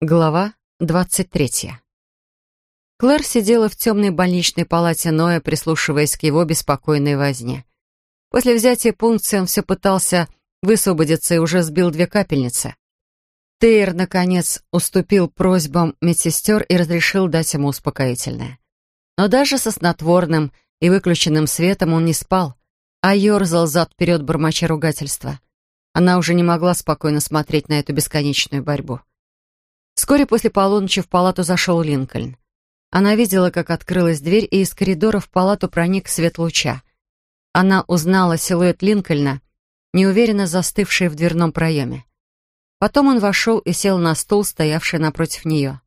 Глава двадцать третья. Клэр сидела в темной больничной палате Ноя, прислушиваясь к его беспокойной возне. После взятия пункции он все пытался высвободиться и уже сбил две капельницы. Тейр, наконец, уступил просьбам медсестер и разрешил дать ему успокоительное. Но даже со снотворным и выключенным светом он не спал, а ерзал зад-вперед бормоча ругательства. Она уже не могла спокойно смотреть на эту бесконечную борьбу. Вскоре после полуночи в палату зашел Линкольн. Она видела, как открылась дверь, и из коридора в палату проник свет луча. Она узнала силуэт Линкольна, неуверенно застывший в дверном проеме. Потом он вошел и сел на стул, стоявший напротив нее.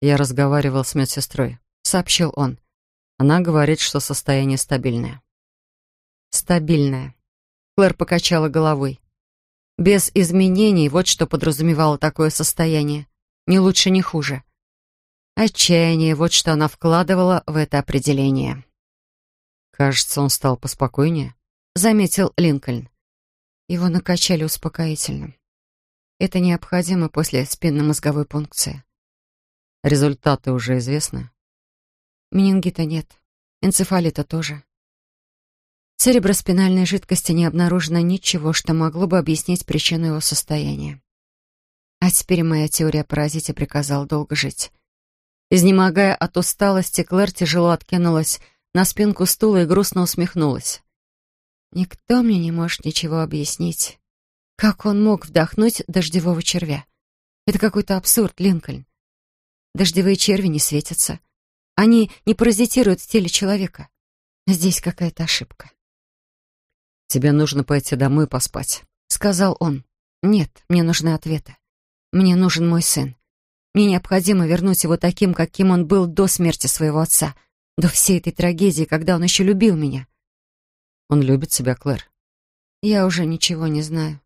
«Я разговаривал с медсестрой», — сообщил он. «Она говорит, что состояние стабильное». «Стабильное». Клэр покачала головой. Без изменений, вот что подразумевало такое состояние. Ни лучше, ни хуже. Отчаяние, вот что она вкладывала в это определение. «Кажется, он стал поспокойнее», — заметил Линкольн. Его накачали успокоительным. Это необходимо после спинномозговой пункции. Результаты уже известны? Менингита нет. Энцефалита тоже. Цереброспинальной жидкости не обнаружено ничего, что могло бы объяснить причину его состояния. А теперь моя теория о паразите приказала долго жить. Изнемогая от усталости, Клэр тяжело откинулась на спинку стула и грустно усмехнулась. Никто мне не может ничего объяснить. Как он мог вдохнуть дождевого червя? Это какой-то абсурд, Линкольн. Дождевые черви не светятся. Они не паразитируют в теле человека. Здесь какая-то ошибка. «Тебе нужно пойти домой поспать», — сказал он. «Нет, мне нужны ответы. Мне нужен мой сын. Мне необходимо вернуть его таким, каким он был до смерти своего отца, до всей этой трагедии, когда он еще любил меня». «Он любит тебя, Клэр?» «Я уже ничего не знаю.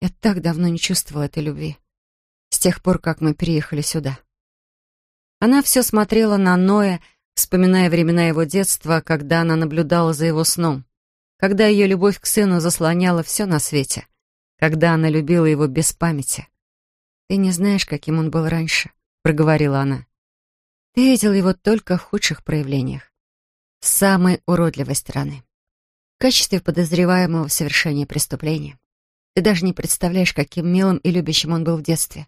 Я так давно не чувствовала этой любви. С тех пор, как мы переехали сюда». Она все смотрела на Ноя, вспоминая времена его детства, когда она наблюдала за его сном когда ее любовь к сыну заслоняла все на свете, когда она любила его без памяти. «Ты не знаешь, каким он был раньше», — проговорила она. «Ты видел его только в худших проявлениях, с самой уродливой стороны, в качестве подозреваемого в совершении преступления. Ты даже не представляешь, каким милым и любящим он был в детстве.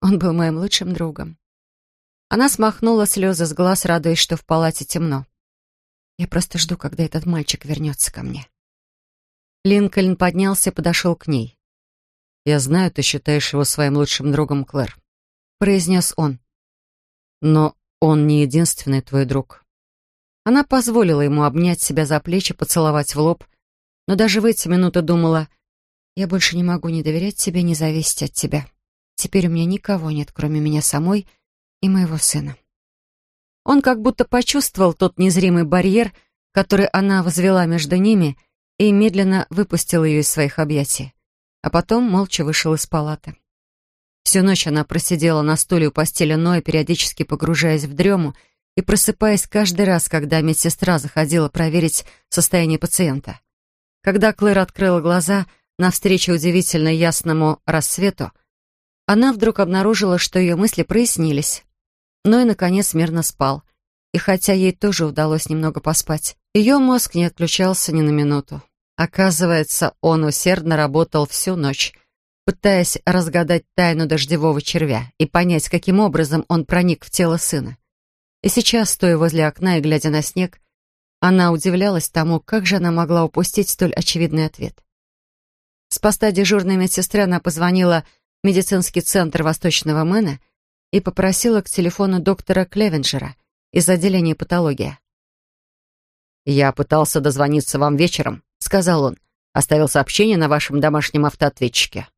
Он был моим лучшим другом». Она смахнула слезы с глаз, радуясь, что в палате темно. Я просто жду, когда этот мальчик вернется ко мне. Линкольн поднялся и подошел к ней. «Я знаю, ты считаешь его своим лучшим другом, Клэр», — произнес он. «Но он не единственный твой друг». Она позволила ему обнять себя за плечи, поцеловать в лоб, но даже в эти минуты думала, «Я больше не могу ни доверять тебе, ни зависеть от тебя. Теперь у меня никого нет, кроме меня самой и моего сына». Он как будто почувствовал тот незримый барьер, который она возвела между ними, и медленно выпустил ее из своих объятий. А потом молча вышел из палаты. Всю ночь она просидела на стуле у постели Ноя, периодически погружаясь в дрему и просыпаясь каждый раз, когда медсестра заходила проверить состояние пациента. Когда Клэр открыла глаза навстречу удивительно ясному рассвету, она вдруг обнаружила, что ее мысли прояснились но и, наконец, мирно спал. И хотя ей тоже удалось немного поспать, ее мозг не отключался ни на минуту. Оказывается, он усердно работал всю ночь, пытаясь разгадать тайну дождевого червя и понять, каким образом он проник в тело сына. И сейчас, стоя возле окна и глядя на снег, она удивлялась тому, как же она могла упустить столь очевидный ответ. С поста дежурной медсестры она позвонила в медицинский центр Восточного Мэна и попросила к телефону доктора Клевенджера из отделения патологии. «Я пытался дозвониться вам вечером», — сказал он. «Оставил сообщение на вашем домашнем автоответчике».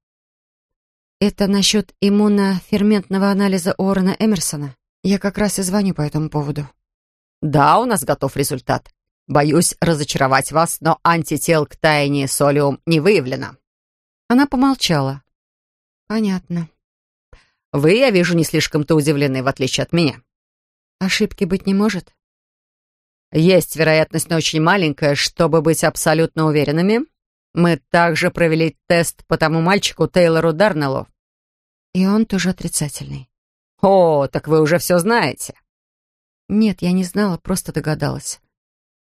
«Это насчет иммуноферментного анализа Уоррена Эмерсона. Я как раз и звоню по этому поводу». «Да, у нас готов результат. Боюсь разочаровать вас, но антител к тайне солиум не выявлено». Она помолчала. «Понятно. Вы, я вижу, не слишком-то удивлены, в отличие от меня. Ошибки быть не может? Есть вероятность, но очень маленькая, чтобы быть абсолютно уверенными. Мы также провели тест по тому мальчику Тейлору Дарнеллу. И он тоже отрицательный. «О, так вы уже все знаете». «Нет, я не знала, просто догадалась».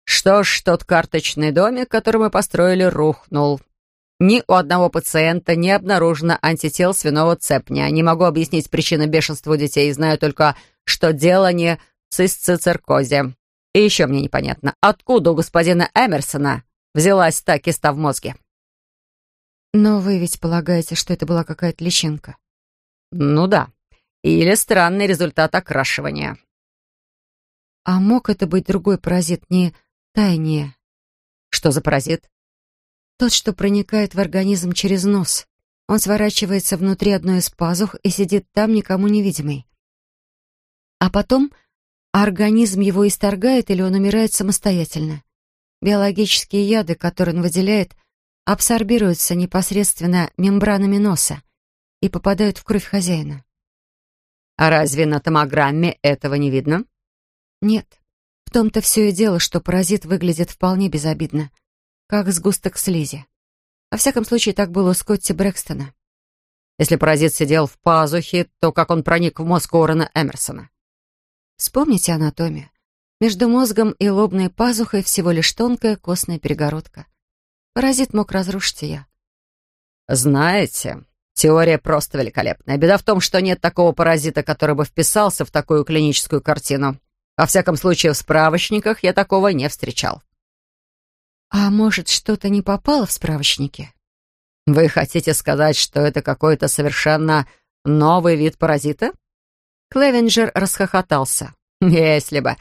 «Что ж, тот карточный домик, который мы построили, рухнул. Ни у одного пациента не обнаружено антител свиного цепня. Не могу объяснить причины бешенства у детей, знаю только, что дело не в цисцицеркозе. И еще мне непонятно, откуда у господина Эмерсона взялась та киста в мозге». «Но вы ведь полагаете, что это была какая-то личинка?» «Ну да. Или странный результат окрашивания». «А мог это быть другой паразит, не тайнее?» «Что за паразит?» «Тот, что проникает в организм через нос. Он сворачивается внутри одной из пазух и сидит там, никому невидимый. А потом организм его исторгает или он умирает самостоятельно. Биологические яды, которые он выделяет, абсорбируются непосредственно мембранами носа и попадают в кровь хозяина. А разве на томограмме этого не видно? Нет. В том-то все и дело, что паразит выглядит вполне безобидно, как сгусток слизи. Во всяком случае, так было у Скотти Брэкстона. Если паразит сидел в пазухе, то как он проник в мозг Уоррена Эмерсона? Вспомните анатомию. Между мозгом и лобной пазухой всего лишь тонкая костная перегородка. Паразит мог разрушить ее. Знаете, Теория просто великолепная. Беда в том, что нет такого паразита, который бы вписался в такую клиническую картину. Во всяком случае, в справочниках я такого не встречал. А может, что-то не попало в справочники? Вы хотите сказать, что это какой-то совершенно новый вид паразита? Клевенджер расхохотался. Если бы.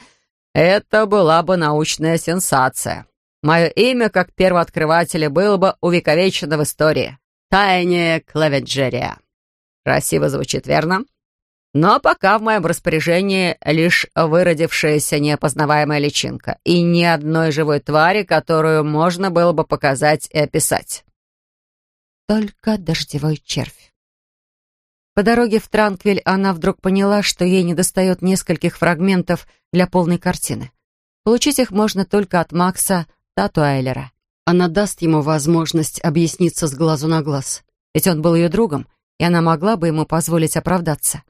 Это была бы научная сенсация. Мое имя, как первооткрывателя, было бы увековечено в истории. Тайне Клавенджерия. Красиво звучит, верно? Но пока в моем распоряжении лишь выродившаяся неопознаваемая личинка и ни одной живой твари, которую можно было бы показать и описать. Только дождевой червь. По дороге в Транквиль она вдруг поняла, что ей недостает нескольких фрагментов для полной картины. Получить их можно только от Макса Татуайлера. Она даст ему возможность объясниться с глазу на глаз. Ведь он был ее другом, и она могла бы ему позволить оправдаться.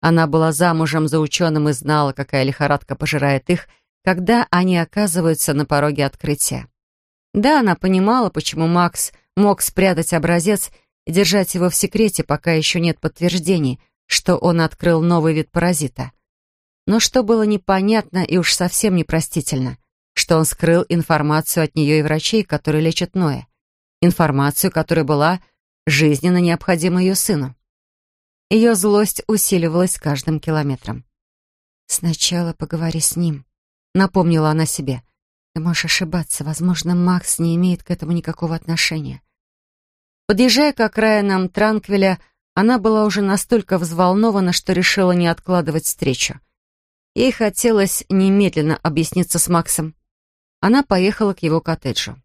Она была замужем за ученым и знала, какая лихорадка пожирает их, когда они оказываются на пороге открытия. Да, она понимала, почему Макс мог спрятать образец и держать его в секрете, пока еще нет подтверждений, что он открыл новый вид паразита. Но что было непонятно и уж совсем непростительно — что он скрыл информацию от нее и врачей, которые лечат Ноя. Информацию, которая была жизненно необходима ее сыну. Ее злость усиливалась каждым километром. «Сначала поговори с ним», — напомнила она себе. «Ты можешь ошибаться. Возможно, Макс не имеет к этому никакого отношения». Подъезжая к окраинам Транквиля, она была уже настолько взволнована, что решила не откладывать встречу. Ей хотелось немедленно объясниться с Максом она поехала к его коттеджу.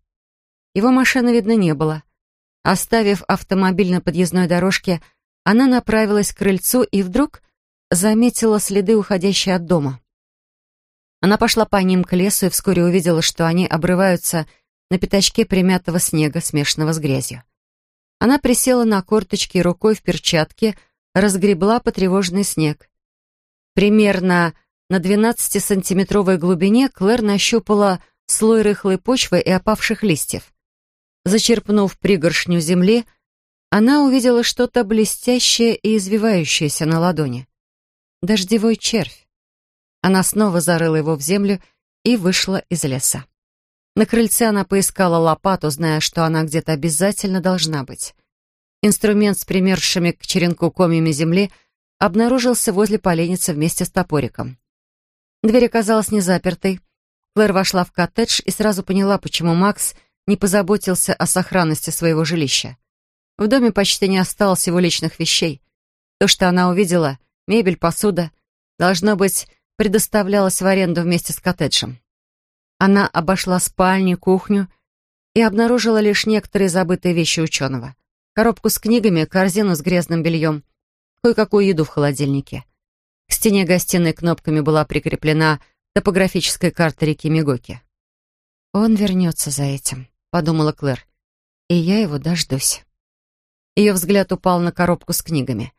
Его машины видно не было. Оставив автомобиль на подъездной дорожке, она направилась к крыльцу и вдруг заметила следы, уходящие от дома. Она пошла по ним к лесу и вскоре увидела, что они обрываются на пятачке примятого снега, смешанного с грязью. Она присела на корточки и рукой в перчатке разгребла потревоженный снег. Примерно на 12-сантиметровой глубине Клэр нащупала слой рыхлой почвы и опавших листьев. Зачерпнув пригоршню земли, она увидела что-то блестящее и извивающееся на ладони. Дождевой червь. Она снова зарыла его в землю и вышла из леса. На крыльце она поискала лопату, зная, что она где-то обязательно должна быть. Инструмент с примерзшими к черенку комьями земли обнаружился возле поленницы вместе с топориком. Дверь оказалась незапертой, Клэр вошла в коттедж и сразу поняла, почему Макс не позаботился о сохранности своего жилища. В доме почти не осталось его личных вещей. То, что она увидела, мебель, посуда, должно быть, предоставлялось в аренду вместе с коттеджем. Она обошла спальню, кухню и обнаружила лишь некоторые забытые вещи ученого. Коробку с книгами, корзину с грязным бельем, кое-какую еду в холодильнике. К стене гостиной кнопками была прикреплена топографическая карта реки Мигоки. «Он вернется за этим», — подумала Клэр. «И я его дождусь». Ее взгляд упал на коробку с книгами.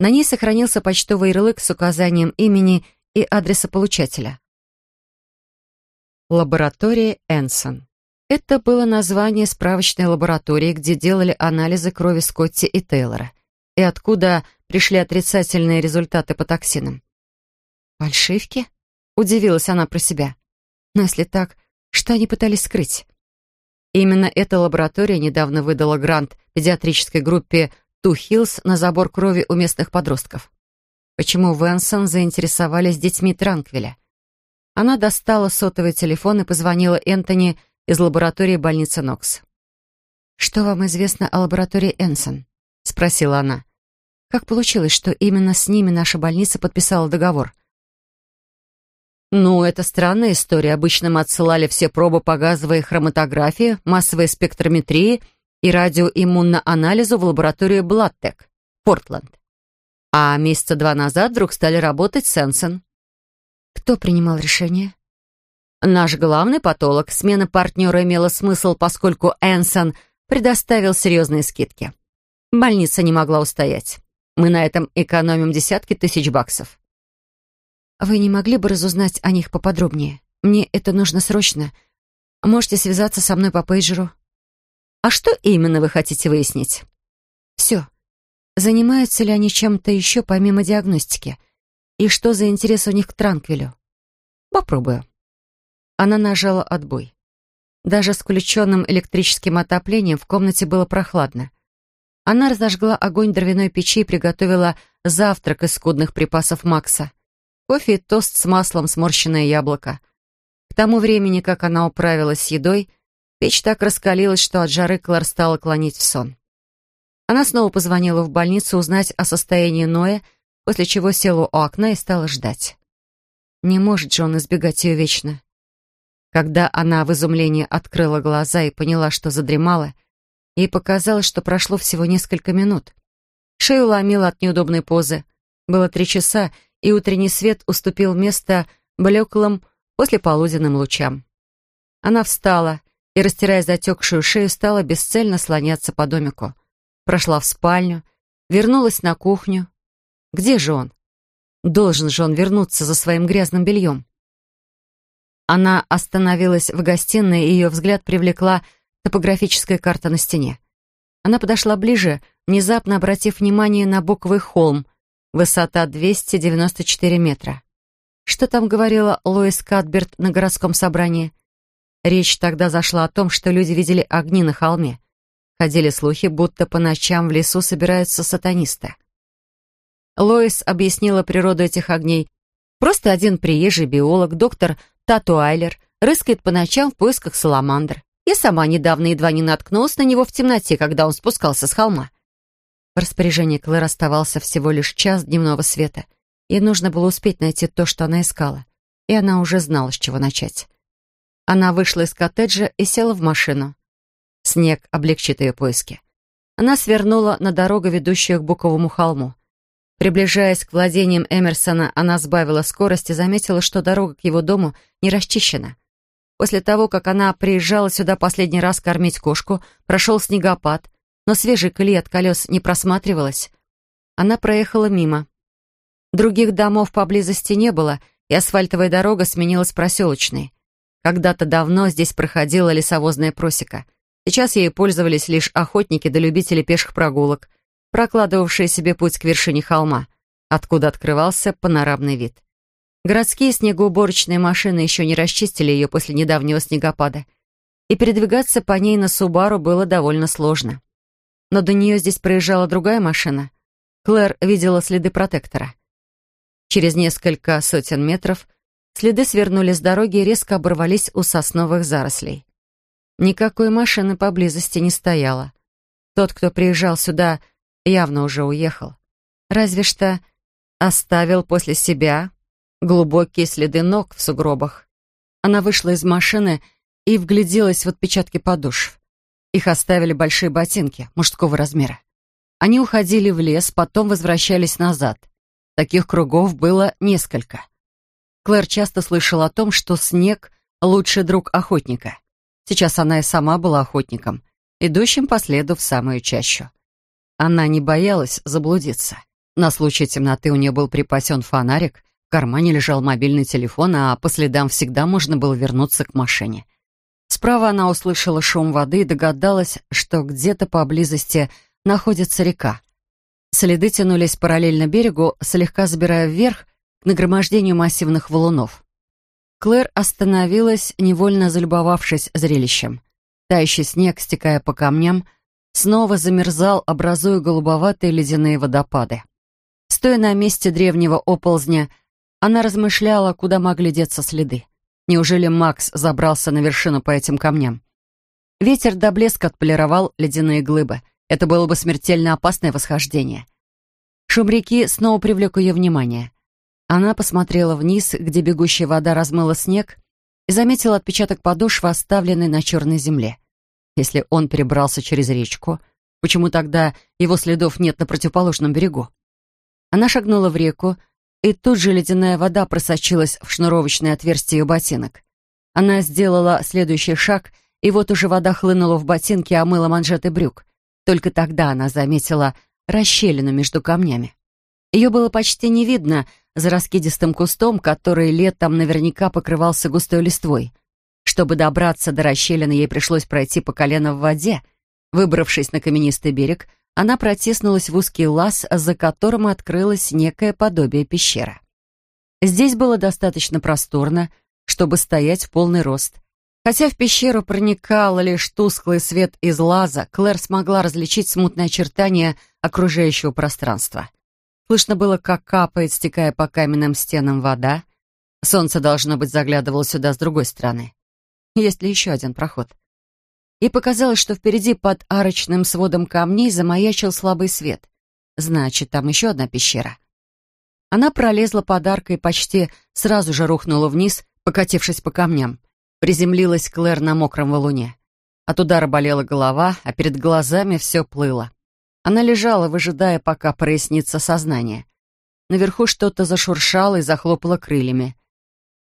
На ней сохранился почтовый ярлык с указанием имени и адреса получателя. Лаборатория Энсон. Это было название справочной лаборатории, где делали анализы крови Скотти и Тейлора, и откуда пришли отрицательные результаты по токсинам. «Фальшивки?» — удивилась она про себя. «Но если так, что они пытались скрыть?» Именно эта лаборатория недавно выдала грант педиатрической группе «Ту Хиллз» на забор крови у местных подростков. Почему Венсон заинтересовались детьми Транквиля? Она достала сотовый телефон и позвонила Энтони из лаборатории больницы Нокс. «Что вам известно о лаборатории Энсон?» — спросила она. «Как получилось, что именно с ними наша больница подписала договор?» «Ну, это странная история. Обычно мы отсылали все пробы по газовой хроматографии, массовой спектрометрии и радиоиммуноанализу в лабораторию Блаттек, Портленд. А месяца два назад вдруг стали работать с Энсон. Кто принимал решение? Наш главный патолог. Смена партнера имела смысл, поскольку Энсон предоставил серьезные скидки. Больница не могла устоять. Мы на этом экономим десятки тысяч баксов. Вы не могли бы разузнать о них поподробнее? Мне это нужно срочно. Можете связаться со мной по пейджеру. А что именно вы хотите выяснить? Все. Занимаются ли они чем-то еще помимо диагностики? И что за интерес у них к Транквилю? Попробую. Она нажала отбой. Даже с включенным электрическим отоплением в комнате было прохладно. Она разожгла огонь дровяной печи и приготовила завтрак из скудных припасов Макса. Кофе и тост с маслом, сморщенное яблоко. К тому времени, как она управилась с едой, печь так раскалилась, что от жары Клар стала клонить в сон. Она снова позвонила в больницу узнать о состоянии Ноя, после чего села у окна и стала ждать. Не может же он избегать ее вечно. Когда она в изумлении открыла глаза и поняла, что задремала, ей показалось, что прошло всего несколько минут. Шею ломила от неудобной позы. Было три часа, и утренний свет уступил место блеклым послеполуденным лучам. Она встала и, растирая затекшую шею, стала бесцельно слоняться по домику. Прошла в спальню, вернулась на кухню. Где же он? Должен же он вернуться за своим грязным бельем. Она остановилась в гостиной, и ее взгляд привлекла топографическая карта на стене. Она подошла ближе, внезапно обратив внимание на буквы «Холм», высота 294 метра. Что там говорила Лоис Кадберт на городском собрании? Речь тогда зашла о том, что люди видели огни на холме. Ходили слухи, будто по ночам в лесу собираются сатанисты. Лоис объяснила природу этих огней. Просто один приезжий биолог, доктор Тату Айлер рыскает по ночам в поисках саламандр. Я сама недавно едва не наткнулась на него в темноте, когда он спускался с холма. В распоряжении Клэр оставался всего лишь час дневного света. Ей нужно было успеть найти то, что она искала. И она уже знала, с чего начать. Она вышла из коттеджа и села в машину. Снег облегчит ее поиски. Она свернула на дорогу, ведущую к Буковому холму. Приближаясь к владениям Эмерсона, она сбавила скорость и заметила, что дорога к его дому не расчищена. После того, как она приезжала сюда последний раз кормить кошку, прошел снегопад, но свежей колеи от колес не просматривалось. Она проехала мимо. Других домов поблизости не было, и асфальтовая дорога сменилась проселочной. Когда-то давно здесь проходила лесовозная просека. Сейчас ею пользовались лишь охотники да любители пеших прогулок — прокладывавшая себе путь к вершине холма, откуда открывался панорамный вид. Городские снегоуборочные машины еще не расчистили ее после недавнего снегопада, и передвигаться по ней на Субару было довольно сложно. Но до нее здесь проезжала другая машина. Клэр видела следы протектора. Через несколько сотен метров следы свернули с дороги и резко оборвались у сосновых зарослей. Никакой машины поблизости не стояло. Тот, кто приезжал сюда явно уже уехал. Разве что оставил после себя глубокие следы ног в сугробах. Она вышла из машины и вгляделась в отпечатки подошв. Их оставили большие ботинки мужского размера. Они уходили в лес, потом возвращались назад. Таких кругов было несколько. Клэр часто слышала о том, что снег — лучший друг охотника. Сейчас она и сама была охотником, идущим по следу в самую чащу. Она не боялась заблудиться. На случай темноты у нее был припасен фонарик, в кармане лежал мобильный телефон, а по следам всегда можно было вернуться к машине. Справа она услышала шум воды и догадалась, что где-то поблизости находится река. Следы тянулись параллельно берегу, слегка забирая вверх к нагромождению массивных валунов. Клэр остановилась, невольно залюбовавшись зрелищем. Тающий снег, стекая по камням, снова замерзал, образуя голубоватые ледяные водопады. Стоя на месте древнего оползня, она размышляла, куда могли деться следы. Неужели Макс забрался на вершину по этим камням? Ветер до блеска отполировал ледяные глыбы. Это было бы смертельно опасное восхождение. Шум реки снова привлек ее внимание. Она посмотрела вниз, где бегущая вода размыла снег, и заметила отпечаток подошвы, оставленный на черной земле. Если он перебрался через речку, почему тогда его следов нет на противоположном берегу? Она шагнула в реку, и тут же ледяная вода просочилась в шнуровочное отверстие ее ботинок. Она сделала следующий шаг, и вот уже вода хлынула в ботинки, омыла манжеты брюк. Только тогда она заметила расщелину между камнями. Ее было почти не видно за раскидистым кустом, который летом наверняка покрывался густой листвой. Чтобы добраться до расщелины, ей пришлось пройти по колено в воде. Выбравшись на каменистый берег, она протиснулась в узкий лаз, за которым открылось некое подобие пещеры. Здесь было достаточно просторно, чтобы стоять в полный рост. Хотя в пещеру проникал лишь тусклый свет из лаза, Клэр смогла различить смутные очертания окружающего пространства. Слышно было, как капает, стекая по каменным стенам вода. Солнце, должно быть, заглядывало сюда с другой стороны. Есть ли еще один проход? И показалось, что впереди под арочным сводом камней замаячил слабый свет. Значит, там еще одна пещера. Она пролезла под аркой и почти сразу же рухнула вниз, покатившись по камням. Приземлилась Клэр на мокром валуне. От удара болела голова, а перед глазами все плыло. Она лежала, выжидая, пока прояснится сознание. Наверху что-то зашуршало и захлопало крыльями.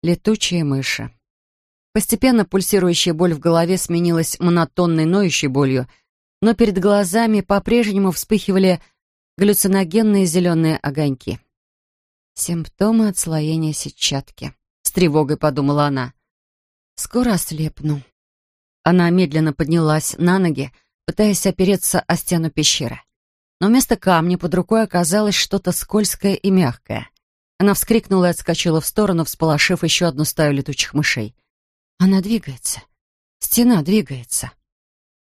Летучие мыши. Постепенно пульсирующая боль в голове сменилась монотонной ноющей болью, но перед глазами по-прежнему вспыхивали галлюциногенные зеленые огоньки. «Симптомы отслоения сетчатки», — с тревогой подумала она. «Скоро ослепну». Она медленно поднялась на ноги, пытаясь опереться о стену пещеры. Но вместо камня под рукой оказалось что-то скользкое и мягкое. Она вскрикнула и отскочила в сторону, всполошив еще одну стаю летучих мышей — она двигается. Стена двигается.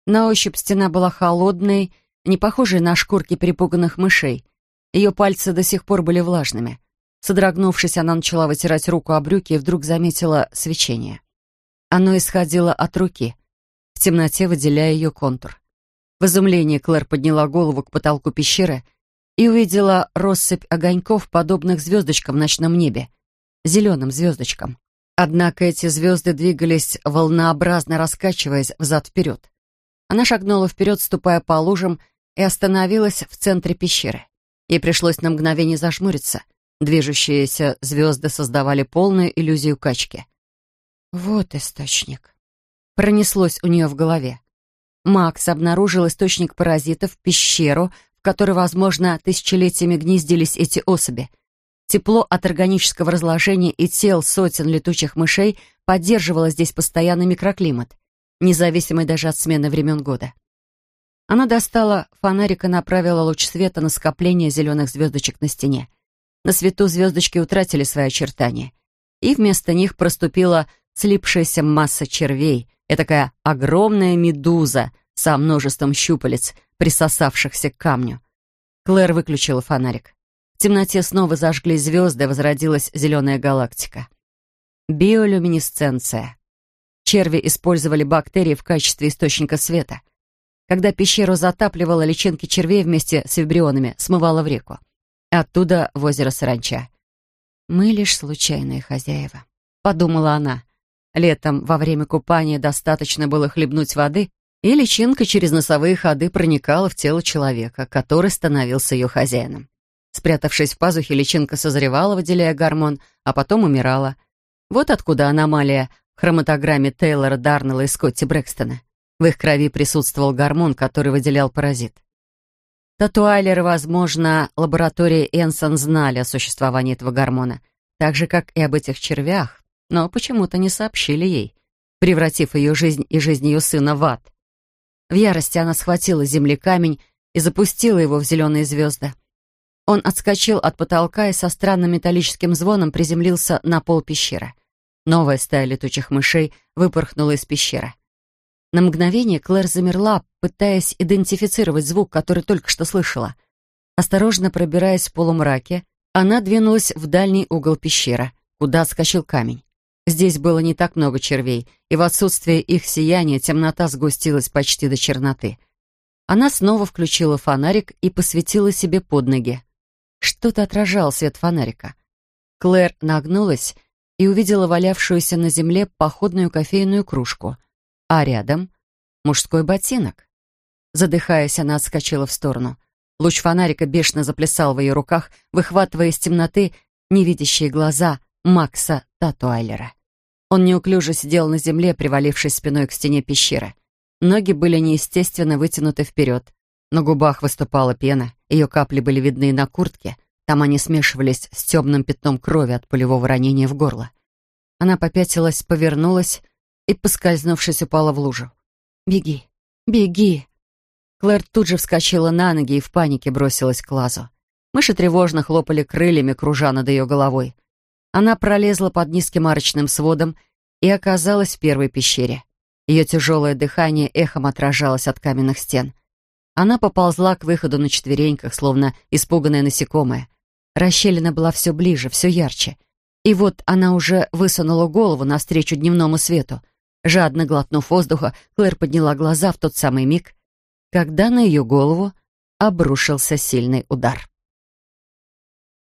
На ощупь стена была холодной, не похожей на шкурки перепуганных мышей. Ее пальцы до сих пор были влажными. Содрогнувшись, она начала вытирать руку о брюки и вдруг заметила свечение. Оно исходило от руки, в темноте выделяя ее контур. В изумлении Клэр подняла голову к потолку пещеры и увидела россыпь огоньков, подобных звездочкам в ночном небе, зеленым звездочкам. Однако эти звезды двигались, волнообразно раскачиваясь взад-вперед. Она шагнула вперед, ступая по лужам, и остановилась в центре пещеры. Ей пришлось на мгновение зажмуриться. Движущиеся звезды создавали полную иллюзию качки. «Вот источник». Пронеслось у нее в голове. Макс обнаружил источник паразитов, пещеру, в которой, возможно, тысячелетиями гнездились эти особи — Тепло от органического разложения и тел сотен летучих мышей поддерживало здесь постоянный микроклимат, независимый даже от смены времен года. Она достала фонарик и направила луч света на скопление зеленых звездочек на стене. На свету звездочки утратили свои очертания, и вместо них проступила слипшаяся масса червей, такая огромная медуза со множеством щупалец, присосавшихся к камню. Клэр выключила фонарик. В темноте снова зажглись звезды, возродилась зеленая галактика. Биолюминесценция. Черви использовали бактерии в качестве источника света. Когда пещеру затапливало, личинки червей вместе с вибрионами смывало в реку. Оттуда в озеро Саранча. «Мы лишь случайные хозяева», — подумала она. Летом во время купания достаточно было хлебнуть воды, и личинка через носовые ходы проникала в тело человека, который становился ее хозяином. Спрятавшись в пазухе, личинка созревала, выделяя гормон, а потом умирала. Вот откуда аномалия в хроматограмме Тейлора Дарнелла и Скотти Брэкстона. В их крови присутствовал гормон, который выделял паразит. Татуайлеры, возможно, лаборатории Энсон знали о существовании этого гормона, так же, как и об этих червях, но почему-то не сообщили ей, превратив ее жизнь и жизнь ее сына в ад. В ярости она схватила земли камень и запустила его в зеленые звезды. Он отскочил от потолка и со странным металлическим звоном приземлился на пол пещеры. Новая стая летучих мышей выпорхнула из пещеры. На мгновение Клэр замерла, пытаясь идентифицировать звук, который только что слышала. Осторожно пробираясь в полумраке, она двинулась в дальний угол пещеры, куда отскочил камень. Здесь было не так много червей, и в отсутствие их сияния темнота сгустилась почти до черноты. Она снова включила фонарик и посветила себе под ноги. Что-то отражал свет фонарика. Клэр нагнулась и увидела валявшуюся на земле походную кофейную кружку, а рядом — мужской ботинок. Задыхаясь, она отскочила в сторону. Луч фонарика бешено заплясал в ее руках, выхватывая из темноты невидящие глаза Макса Татуайлера. Он неуклюже сидел на земле, привалившись спиной к стене пещеры. Ноги были неестественно вытянуты вперед. На губах выступала пена, ее капли были видны на куртке. Там они смешивались с темным пятном крови от пулевого ранения в горло. Она попятилась, повернулась и, поскользнувшись, упала в лужу. «Беги! Беги!» Клэр тут же вскочила на ноги и в панике бросилась к лазу. Мыши тревожно хлопали крыльями, кружа над ее головой. Она пролезла под низким арочным сводом и оказалась в первой пещере. Ее тяжелое дыхание эхом отражалось от каменных стен. Она поползла к выходу на четвереньках, словно испуганная насекомое. Расщелина была все ближе, все ярче. И вот она уже высунула голову навстречу дневному свету. Жадно глотнув воздуха, Клэр подняла глаза в тот самый миг, когда на ее голову обрушился сильный удар.